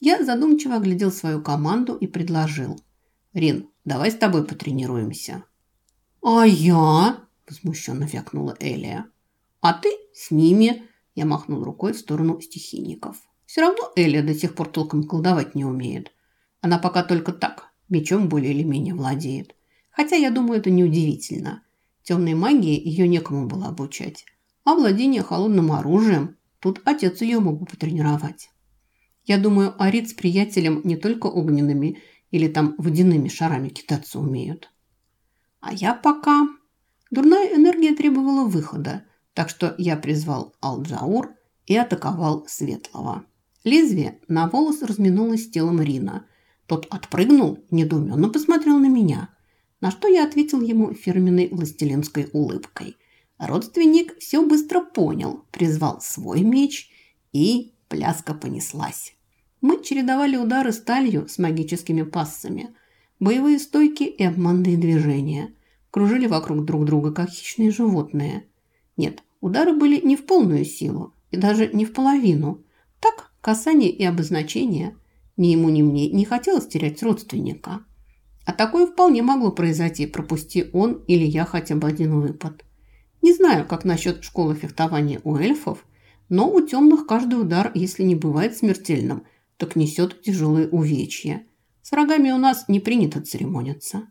Я задумчиво оглядел свою команду и предложил. «Рин, давай с тобой потренируемся». «А я?» – возмущенно вякнула Элия. «А ты с ними?» – я махнул рукой в сторону стихийников. «Все равно Элия до сих пор толком колдовать не умеет. Она пока только так, мечом более или менее владеет. Хотя, я думаю, это неудивительно. Темной магии ее некому было обучать. А владение холодным оружием тут отец ее мог бы потренировать. Я думаю, Арит с приятелем не только огненными или там водяными шарами кидаться умеют. А я пока... Дурная энергия требовала выхода, так что я призвал Алджаур и атаковал Светлого. Лезвие на волос разминулось телом Рина. Тот отпрыгнул, недоуменно посмотрел на меня, на что я ответил ему фирменной властелинской улыбкой. Родственник все быстро понял, призвал свой меч, и пляска понеслась. Мы чередовали удары сталью с магическими пассами – Боевые стойки и обманные движения. Кружили вокруг друг друга, как хищные животные. Нет, удары были не в полную силу и даже не в половину. Так, касание и обозначение. Ни ему, ни мне не хотелось терять родственника. А такое вполне могло произойти, пропусти он или я хотя бы один выпад. Не знаю, как насчет школы фехтования у эльфов, но у темных каждый удар, если не бывает смертельным, так несет тяжелые увечья. С врагами у нас не принято церемониться.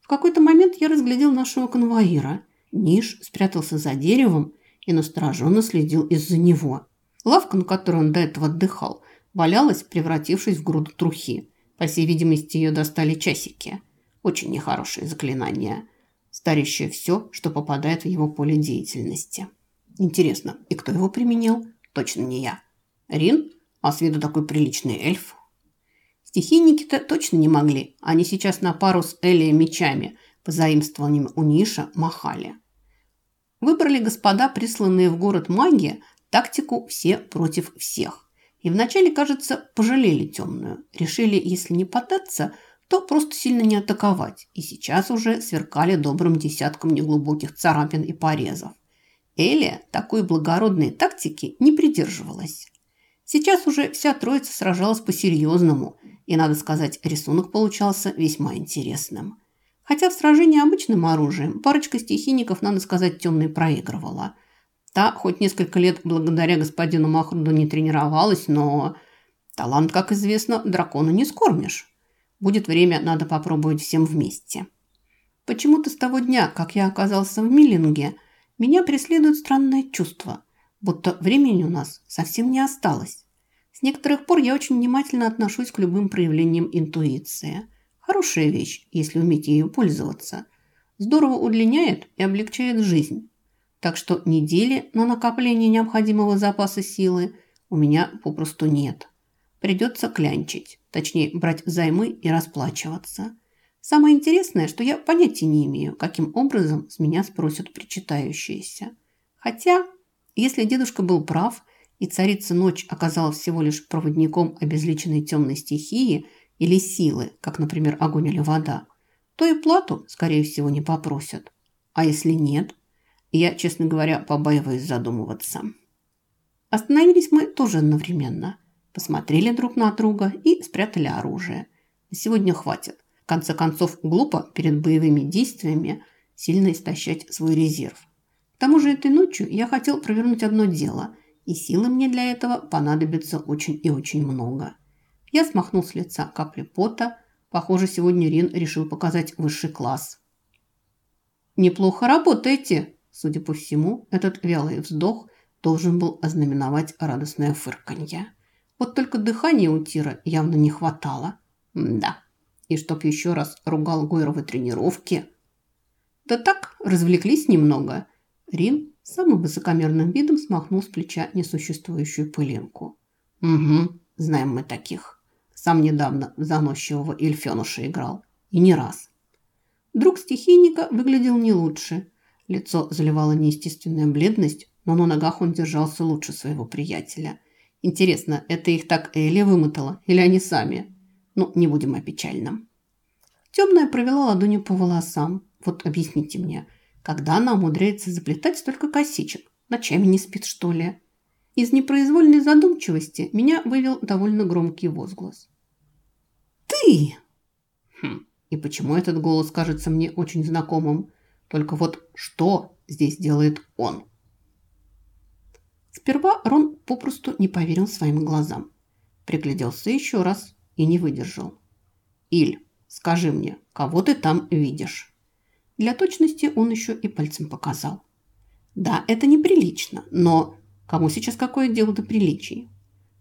В какой-то момент я разглядел нашего конвоира. Ниш спрятался за деревом и настороженно следил из-за него. Лавка, на которой он до этого отдыхал, валялась, превратившись в груду трухи. По всей видимости, ее достали часики. Очень нехорошее заклинание, старящее все, что попадает в его поле деятельности. Интересно, и кто его применил? Точно не я. Рин? А с виду такой приличный эльф. Стихийники-то точно не могли. Они сейчас на пару с Элией мечами, позаимствованием у Ниша, махали. Выбрали господа, присланные в город маги, тактику «все против всех». И вначале, кажется, пожалели темную. Решили, если не податься, то просто сильно не атаковать. И сейчас уже сверкали добрым десятком неглубоких царапин и порезов. Элия такой благородной тактики не придерживалась. Сейчас уже вся троица сражалась по-серьезному, и, надо сказать, рисунок получался весьма интересным. Хотя в сражении обычным оружием парочка стихийников, надо сказать, темной проигрывала. Та хоть несколько лет благодаря господину Махруду не тренировалась, но талант, как известно, дракона не скормишь. Будет время, надо попробовать всем вместе. Почему-то с того дня, как я оказался в Миллинге, меня преследует странное чувство, будто времени у нас совсем не осталось. С некоторых пор я очень внимательно отношусь к любым проявлениям интуиции. Хорошая вещь, если уметь ею пользоваться. Здорово удлиняет и облегчает жизнь. Так что недели на накопление необходимого запаса силы у меня попросту нет. Придется клянчить, точнее брать займы и расплачиваться. Самое интересное, что я понятия не имею, каким образом с меня спросят причитающиеся. Хотя, если дедушка был прав, и царица ночь оказалась всего лишь проводником обезличенной темной стихии или силы, как, например, огонь или вода, то и плату, скорее всего, не попросят. А если нет? Я, честно говоря, побаиваюсь задумываться. Остановились мы тоже одновременно. Посмотрели друг на друга и спрятали оружие. Сегодня хватит. В конце концов, глупо перед боевыми действиями сильно истощать свой резерв. К тому же этой ночью я хотел провернуть одно дело – и силы мне для этого понадобится очень и очень много. Я смахнул с лица капли пота. Похоже, сегодня Рин решил показать высший класс. «Неплохо работаете!» Судя по всему, этот вялый вздох должен был ознаменовать радостное фырканье. Вот только дыхания у Тира явно не хватало. да, и чтоб еще раз ругал Гойровы тренировки. Да так, развлеклись немного. Рин самым высокомерным видом смахнул с плеча несуществующую пылинку. «Угу, знаем мы таких. Сам недавно заносчивого Эльфенуша играл. И не раз». Друг стихийника выглядел не лучше. Лицо заливало неестественная бледность, но на ногах он держался лучше своего приятеля. Интересно, это их так Эля вымотала или они сами? Ну, не будем о печальном. Темная провела ладонью по волосам. Вот объясните мне – когда она умудряется заплетать столько косичек? Ночами не спит, что ли? Из непроизвольной задумчивости меня вывел довольно громкий возглас. «Ты!» хм, И почему этот голос кажется мне очень знакомым? Только вот что здесь делает он? Сперва Рон попросту не поверил своим глазам. Пригляделся еще раз и не выдержал. «Иль, скажи мне, кого ты там видишь?» Для точности он еще и пальцем показал. «Да, это неприлично, но Кому сейчас какое дело до приличий?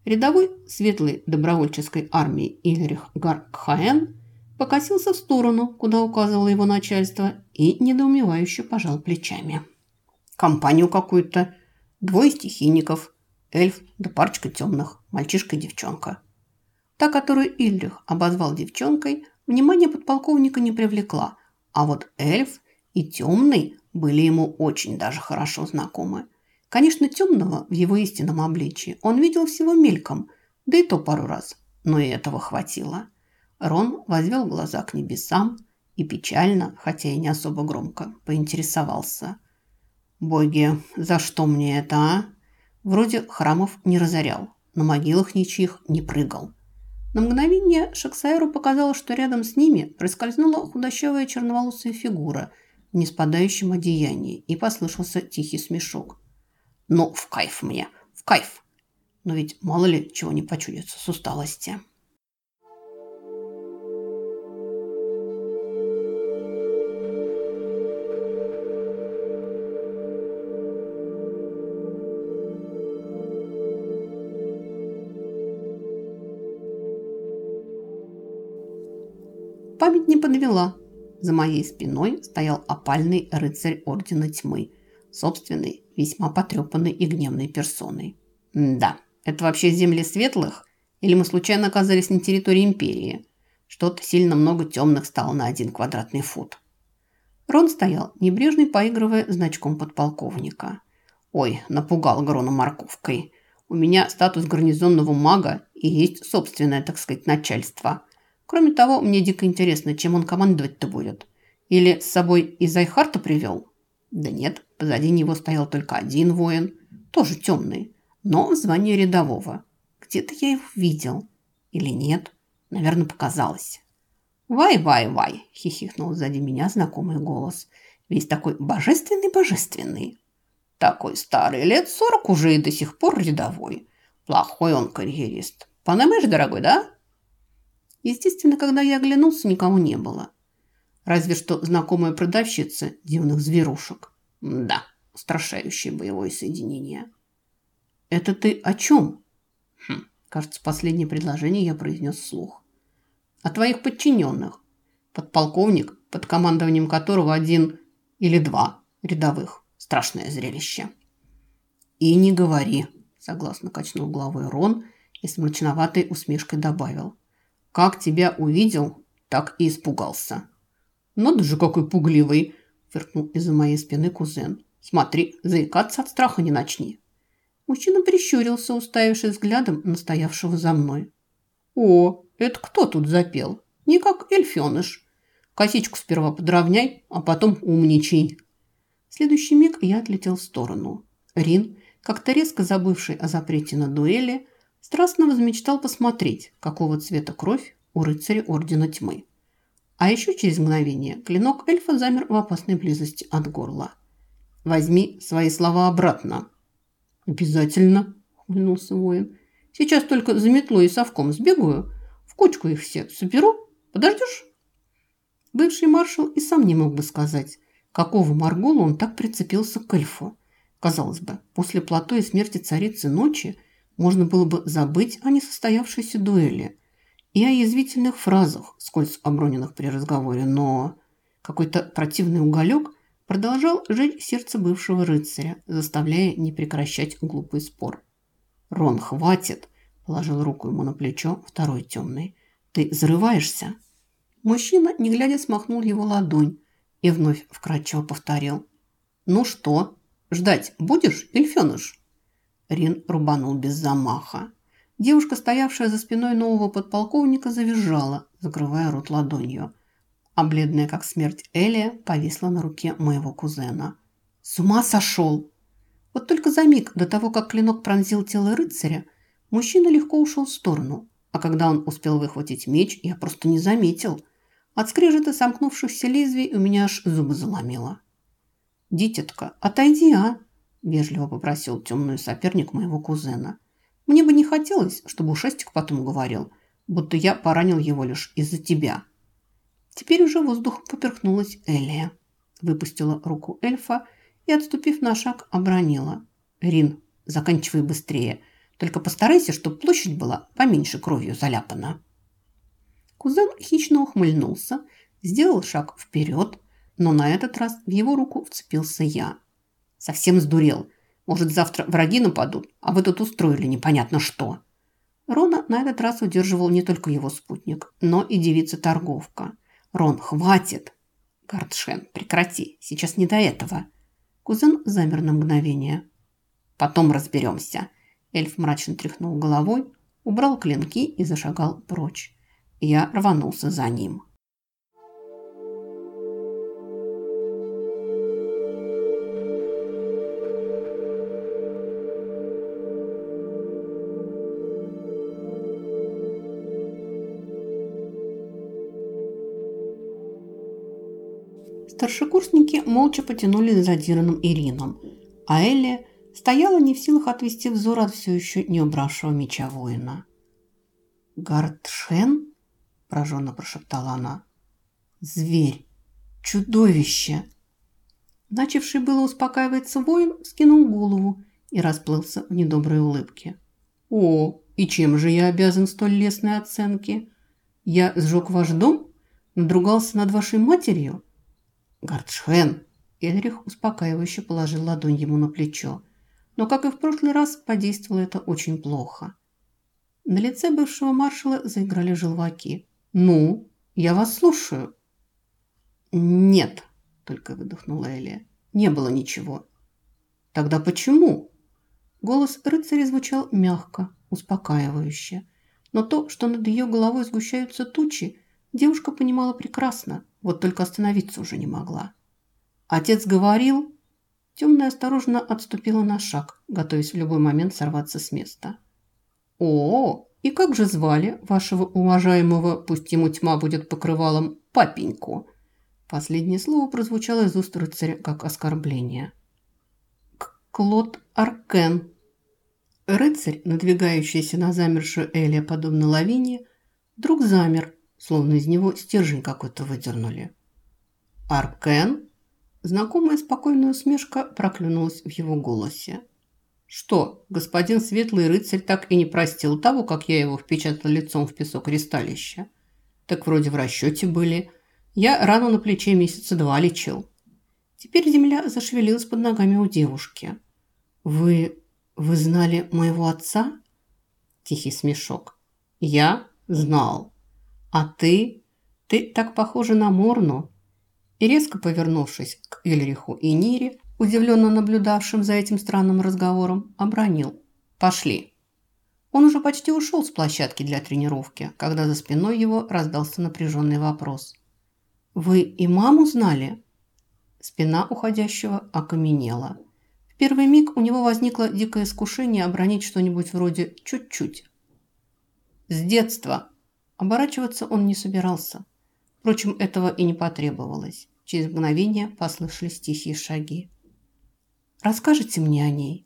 Рядовой светлой добровольческой армии Ильрих Гаркхаен покосился в сторону, куда указывало его начальство, и недоумевающе пожал плечами. Компанию какую-то, двое стихийников, эльф да парочка темных, мальчишка и девчонка. Та, которую Ильрих обозвал девчонкой, внимание подполковника не привлекла, а вот эльф и темный были ему очень даже хорошо знакомы – Конечно, темного в его истинном обличии он видел всего мельком, да и то пару раз, но и этого хватило. Рон возвел глаза к небесам и печально, хотя и не особо громко, поинтересовался. «Боги, за что мне это, а? Вроде храмов не разорял, на могилах ничьих не прыгал». На мгновение Шаксайру показалось, что рядом с ними проскользнула худощавая черноволосая фигура в неспадающем одеянии и послышался тихий смешок. Ну, в кайф мне, в кайф. Но ведь мало ли чего не почудится с усталости. Подвела. За моей спиной стоял опальный рыцарь Ордена Тьмы, собственный весьма потрепанной и гневной персоной. да, это вообще земли светлых? Или мы случайно оказались на территории империи? Что-то сильно много темных стало на один квадратный фут. Рон стоял, небрежный, поигрывая значком подполковника. Ой, напугал Грона морковкой. У меня статус гарнизонного мага и есть собственное, так сказать, начальство. Кроме того, мне дико интересно, чем он командовать-то будет. Или с собой из Айхарта привел? Да нет, позади него стоял только один воин, тоже темный, но в звании рядового. Где-то я его видел. Или нет? Наверное, показалось. «Вай-вай-вай!» – хихикнул сзади меня знакомый голос. Весь такой божественный-божественный. Такой старый, лет сорок уже и до сих пор рядовой. Плохой он карьерист. Понимаешь, дорогой, да? Естественно, когда я оглянулся, никого не было. Разве что знакомая продавщица дивных зверушек. Да, устрашающее боевое соединение. «Это ты о чем?» хм, Кажется, последнее предложение я произнес вслух. «О твоих подчиненных. Подполковник, под командованием которого один или два рядовых. Страшное зрелище». «И не говори», – согласно качнул головой Рон и с мрачноватой усмешкой добавил. «Как тебя увидел, так и испугался». «Надо же, какой пугливый!» – фыркнул из-за моей спины кузен. «Смотри, заикаться от страха не начни». Мужчина прищурился, уставившись взглядом на за мной. «О, это кто тут запел? Не как эльфеныш. Косичку сперва подровняй, а потом умничай». В следующий миг я отлетел в сторону. Рин, как-то резко забывший о запрете на дуэли, страстно возмечтал посмотреть, какого цвета кровь у рыцаря Ордена Тьмы. А еще через мгновение клинок эльфа замер в опасной близости от горла. «Возьми свои слова обратно». «Обязательно», – ухмыльнулся воин. «Сейчас только за метлой и совком сбегаю, в кучку их все соберу. Подождешь?» Бывший маршал и сам не мог бы сказать, какого Маргола он так прицепился к эльфу. Казалось бы, после плато и смерти царицы ночи можно было бы забыть о несостоявшейся дуэли – и о язвительных фразах, скользь оброненных при разговоре, но какой-то противный уголек продолжал жить сердце бывшего рыцаря, заставляя не прекращать глупый спор. «Рон, хватит!» – положил руку ему на плечо второй темный. «Ты взрываешься?» Мужчина, не глядя, смахнул его ладонь и вновь вкратчиво повторил. «Ну что, ждать будешь, эльфеныш?» Рин рубанул без замаха. Девушка, стоявшая за спиной нового подполковника, завизжала, закрывая рот ладонью. А бледная, как смерть, Элия повисла на руке моего кузена. «С ума сошел!» Вот только за миг до того, как клинок пронзил тело рыцаря, мужчина легко ушел в сторону, а когда он успел выхватить меч, я просто не заметил. От скрежета сомкнувшихся лезвий у меня аж зубы заломило. «Дитятка, отойди, а!» – вежливо попросил темный соперник моего кузена. «Мне бы не хотелось, чтобы Ушастик потом говорил, будто я поранил его лишь из-за тебя». Теперь уже воздухом поперхнулась Элия. Выпустила руку эльфа и, отступив на шаг, обронила. «Рин, заканчивай быстрее. Только постарайся, чтобы площадь была поменьше кровью заляпана». Кузен хищно ухмыльнулся, сделал шаг вперед, но на этот раз в его руку вцепился я. Совсем сдурел. Может, завтра враги нападут, а вы тут устроили непонятно что. Рона на этот раз удерживал не только его спутник, но и девица-торговка. «Рон, хватит!» «Гардшен, прекрати, сейчас не до этого». Кузен замер на мгновение. «Потом разберемся». Эльф мрачно тряхнул головой, убрал клинки и зашагал прочь. Я рванулся за ним. Старшекурсники молча потянули за Дираном и Рином, а Элли стояла не в силах отвести взор от все еще не убравшего меча воина. «Гардшен?» – пораженно прошептала она. «Зверь! Чудовище!» Начавший было успокаиваться воин скинул голову и расплылся в недоброй улыбке. «О, и чем же я обязан столь лестной оценке? Я сжег ваш дом? Надругался над вашей матерью?» «Гардшвен!» Эдрих успокаивающе положил ладонь ему на плечо. Но, как и в прошлый раз, подействовало это очень плохо. На лице бывшего маршала заиграли желваки. «Ну, я вас слушаю». «Нет», – только выдохнула Элия. «Не было ничего». «Тогда почему?» Голос рыцаря звучал мягко, успокаивающе. Но то, что над ее головой сгущаются тучи, девушка понимала прекрасно. Вот только остановиться уже не могла. Отец говорил... Темная осторожно отступила на шаг, готовясь в любой момент сорваться с места. «О, и как же звали вашего уважаемого, пусть ему тьма будет покрывалом, папеньку?» Последнее слово прозвучало из уст рыцаря как оскорбление. «Клод Аркен». Рыцарь, надвигающийся на замершую Элия подобно лавине, вдруг замер, словно из него стержень какой-то выдернули. «Аркен?» Знакомая спокойная усмешка проклюнулась в его голосе. «Что, господин Светлый Рыцарь так и не простил того, как я его впечатал лицом в песок ристалища? Так вроде в расчете были. Я рану на плече месяца два лечил». Теперь земля зашевелилась под ногами у девушки. «Вы... вы знали моего отца?» Тихий смешок. «Я знал». «А ты? Ты так похожа на Морну!» И резко повернувшись к Ильриху и Нире, удивленно наблюдавшим за этим странным разговором, обронил. «Пошли!» Он уже почти ушел с площадки для тренировки, когда за спиной его раздался напряженный вопрос. «Вы и маму знали?» Спина уходящего окаменела. В первый миг у него возникло дикое искушение обронить что-нибудь вроде «чуть-чуть». «С детства!» Оборачиваться он не собирался. Впрочем, этого и не потребовалось. Через мгновение послышались тихие шаги. «Расскажите мне о ней?»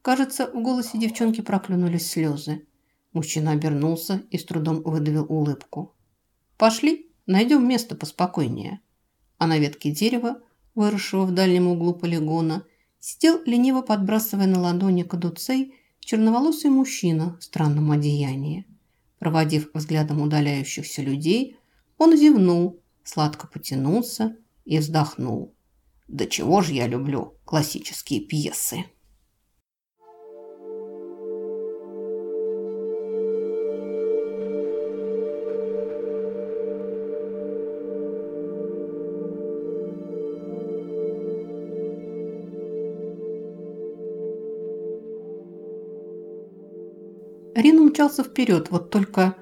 Кажется, в голосе девчонки проклюнулись слезы. Мужчина обернулся и с трудом выдавил улыбку. «Пошли, найдем место поспокойнее». А на ветке дерева, выросшего в дальнем углу полигона, сидел, лениво подбрасывая на ладони кадуцей, черноволосый мужчина в странном одеянии. Проводив взглядом удаляющихся людей, он зевнул, сладко потянулся и вздохнул. «Да чего же я люблю классические пьесы!» Рин умчался вперед, вот только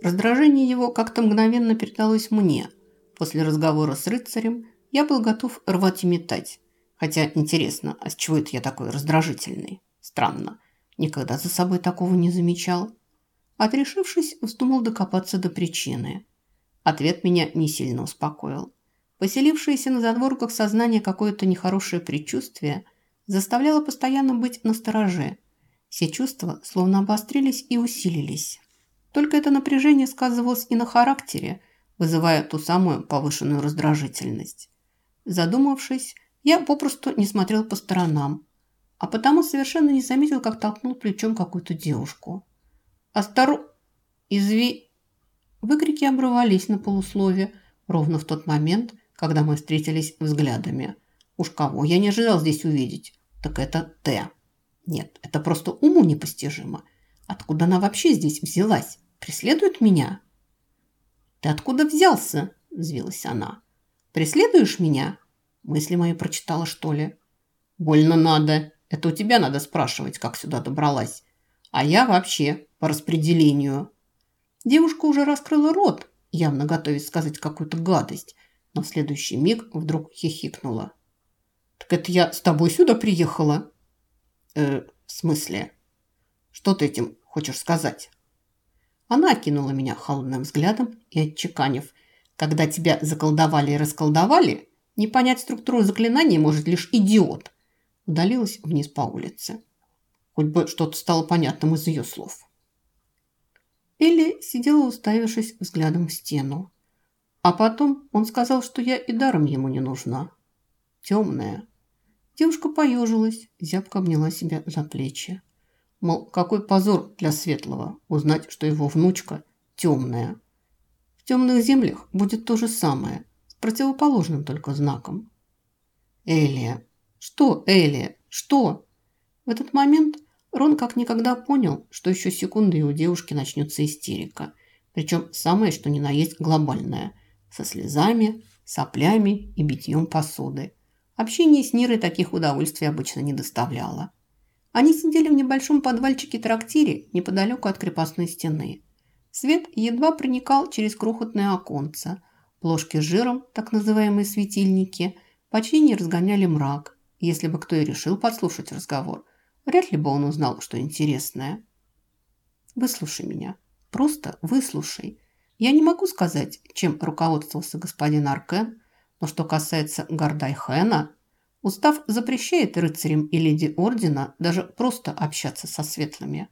раздражение его как-то мгновенно передалось мне. После разговора с рыцарем я был готов рвать и метать. Хотя интересно, а с чего это я такой раздражительный? Странно. Никогда за собой такого не замечал. Отрешившись, вздумал докопаться до причины. Ответ меня не сильно успокоил. Поселившееся на задворках сознание какое-то нехорошее предчувствие заставляло постоянно быть настороже. Все чувства словно обострились и усилились. Только это напряжение сказывалось и на характере, вызывая ту самую повышенную раздражительность. Задумавшись, я попросту не смотрел по сторонам, а потому совершенно не заметил, как толкнул плечом какую-то девушку. «Остору... изви...» Выкрики обрывались на полуслове ровно в тот момент, когда мы встретились взглядами. Уж кого я не ожидал здесь увидеть, так это Т. Нет, это просто уму непостижимо. Откуда она вообще здесь взялась? Преследует меня? «Ты откуда взялся?» – взвилась она. «Преследуешь меня?» Мысли мои прочитала, что ли? «Больно надо. Это у тебя надо спрашивать, как сюда добралась. А я вообще по распределению». Девушка уже раскрыла рот, явно готовясь сказать какую-то гадость, но в следующий миг вдруг хихикнула. «Так это я с тобой сюда приехала?» «Э, в смысле? Что ты этим хочешь сказать?» Она окинула меня холодным взглядом и отчеканив. «Когда тебя заколдовали и расколдовали, не понять структуру заклинаний может лишь идиот». Удалилась вниз по улице. Хоть бы что-то стало понятным из ее слов. Элли сидела, уставившись взглядом в стену. А потом он сказал, что я и даром ему не нужна. Темная. Девушка поежилась, зябко обняла себя за плечи. Мол, какой позор для Светлого узнать, что его внучка темная. В темных землях будет то же самое, с противоположным только знаком. Элия. Что, Элия? Что? В этот момент Рон как никогда понял, что еще секунды и у девушки начнется истерика. Причем самое, что ни на есть глобальное. Со слезами, соплями и битьем посуды. Общение с Нирой таких удовольствий обычно не доставляло. Они сидели в небольшом подвальчике-трактире неподалеку от крепостной стены. Свет едва проникал через крохотное оконце. Плошки с жиром, так называемые светильники, почти не разгоняли мрак. Если бы кто и решил подслушать разговор – Вряд ли бы он узнал, что интересное. Выслушай меня. Просто выслушай. Я не могу сказать, чем руководствовался господин Аркен, но что касается Гордайхена, устав запрещает рыцарям и леди Ордена даже просто общаться со светлыми.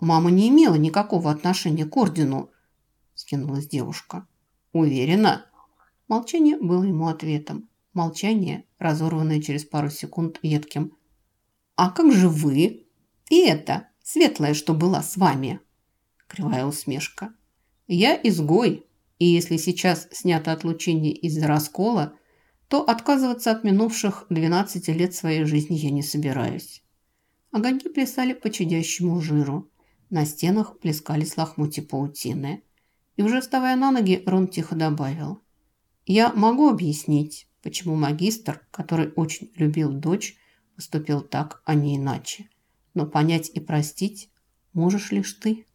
«Мама не имела никакого отношения к Ордену», – скинулась девушка. «Уверена?» Молчание было ему ответом. Молчание, разорванное через пару секунд едким «А как же вы? И это, светлая, что была с вами?» Кривая усмешка. «Я изгой, и если сейчас снято отлучение из-за раскола, то отказываться от минувших 12 лет своей жизни я не собираюсь». Огоньки плясали по чадящему жиру. На стенах плескались лохмути паутины. И уже вставая на ноги, Рон тихо добавил. «Я могу объяснить, почему магистр, который очень любил дочь, поступил так, а не иначе. Но понять и простить можешь лишь ты.